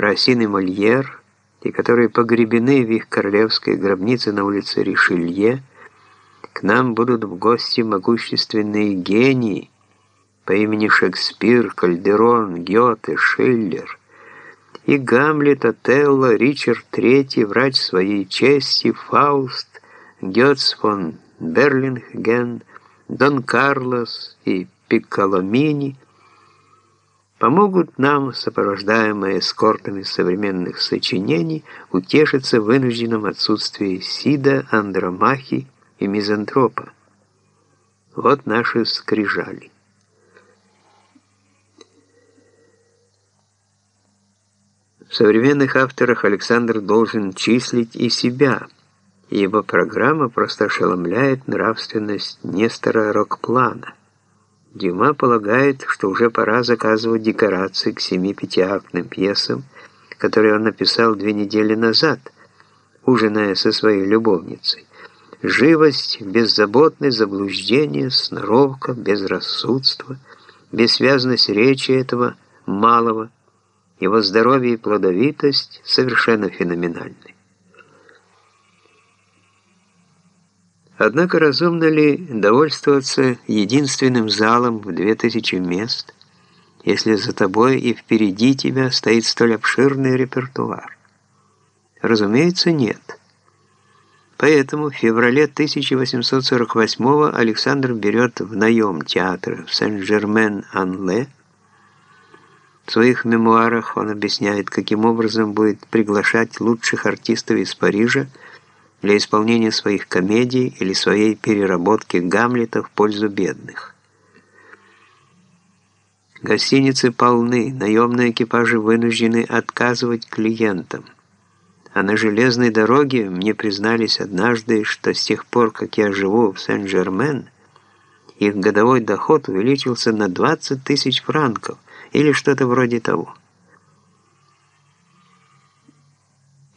Рассин и Мольер, и которые погребены в их королевской гробнице на улице Ришелье, к нам будут в гости могущественные гении по имени Шекспир, Кальдерон, Гёте, Шиллер, и Гамлет, Отелло, Ричард III, врач своей чести, Фауст, Гёц фон Берлингген, Дон Карлос и Пикколомини помогут нам, сопровождаемые эскортами современных сочинений, утешиться в вынужденном отсутствии Сида, Андромахи и Мизантропа. Вот наши скрижали. В современных авторах Александр должен числить и себя, и его программа просто ошеломляет нравственность Нестора Рокплана. Дюма полагает, что уже пора заказывать декорации к семи пятиактным пьесам, которые он написал две недели назад, ужиная со своей любовницей. Живость, беззаботность, заблуждение, сноровка, безрассудство, бессвязность речи этого малого – его здоровье и плодовитость совершенно феноменальны. Однако разумно ли довольствоваться единственным залом в 2000 мест, если за тобой и впереди тебя стоит столь обширный репертуар? Разумеется, нет. Поэтому в феврале 1848 Александр берет в наем театр в Сен-Жермен-Ан-Ле, в своих мемуарах он объясняет, каким образом будет приглашать лучших артистов из Парижа для исполнения своих комедий или своей переработки Гамлета в пользу бедных. Гостиницы полны, наемные экипажи вынуждены отказывать клиентам. А на железной дороге мне признались однажды, что с тех пор, как я живу в Сен-Жермен, их годовой доход увеличился на 20 тысяч франков – или что-то вроде того.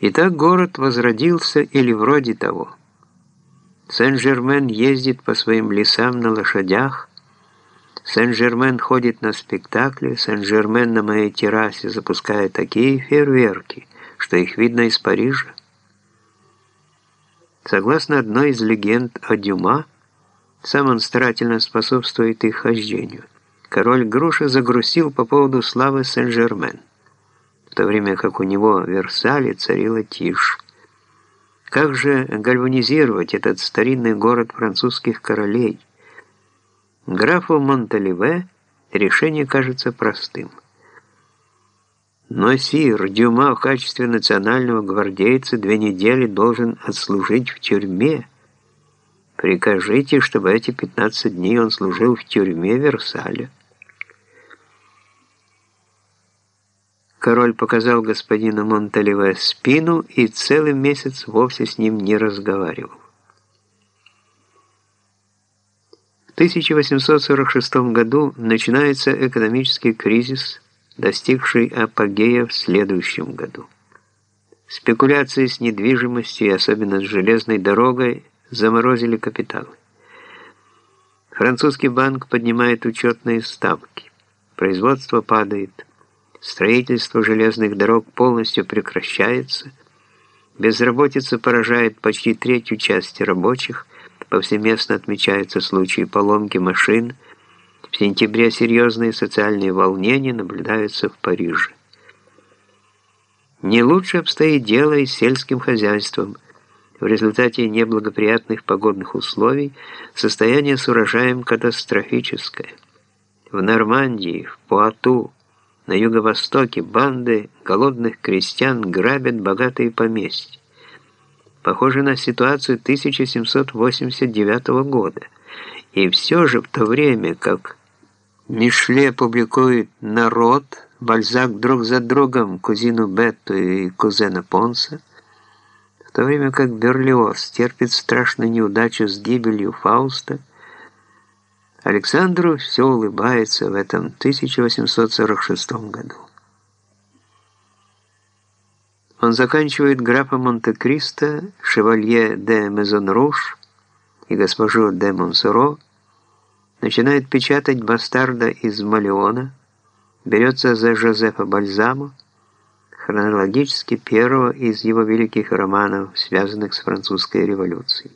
Итак, город возродился или вроде того. Сен-Жермен ездит по своим лесам на лошадях, Сен-Жермен ходит на спектакли, Сен-Жермен на моей террасе запускает такие фейерверки, что их видно из Парижа. Согласно одной из легенд о Дюма, сам он старательно способствует их хождению король Груша загрустил по поводу славы Сен-Жермен, в то время как у него в Версале царила тишь. Как же гальванизировать этот старинный город французских королей? Графу Монталиве решение кажется простым. Но сир Дюма в качестве национального гвардейца две недели должен отслужить в тюрьме. Прикажите, чтобы эти 15 дней он служил в тюрьме Версаля. Король показал господину Монталеве спину и целый месяц вовсе с ним не разговаривал. В 1846 году начинается экономический кризис, достигший апогея в следующем году. Спекуляции с недвижимостью особенно с железной дорогой заморозили капиталы. Французский банк поднимает учетные ставки. Производство падает. Строительство железных дорог полностью прекращается. Безработица поражает почти третью часть рабочих. Повсеместно отмечаются случаи поломки машин. В сентябре серьезные социальные волнения наблюдаются в Париже. Не лучше обстоит дело и с сельским хозяйством. В результате неблагоприятных погодных условий состояние с урожаем катастрофическое. В Нормандии, в Пуату, на юго-востоке банды голодных крестьян грабят богатые поместья. Похоже на ситуацию 1789 года. И все же в то время, как Мишле публикует «Народ», Бальзак друг за другом, кузину Бетту и кузена Понса, в то время как Берлиоз терпит страшную неудачу с гибелью Фауста, Александру все улыбается в этом 1846 году. Он заканчивает графа Монте-Кристо, шевалье де Мезонруш и госпожу де Монсоро, начинает печатать бастарда из Малеона, берется за Жозефа Бальзамо, хронологически первого из его великих романов, связанных с французской революцией.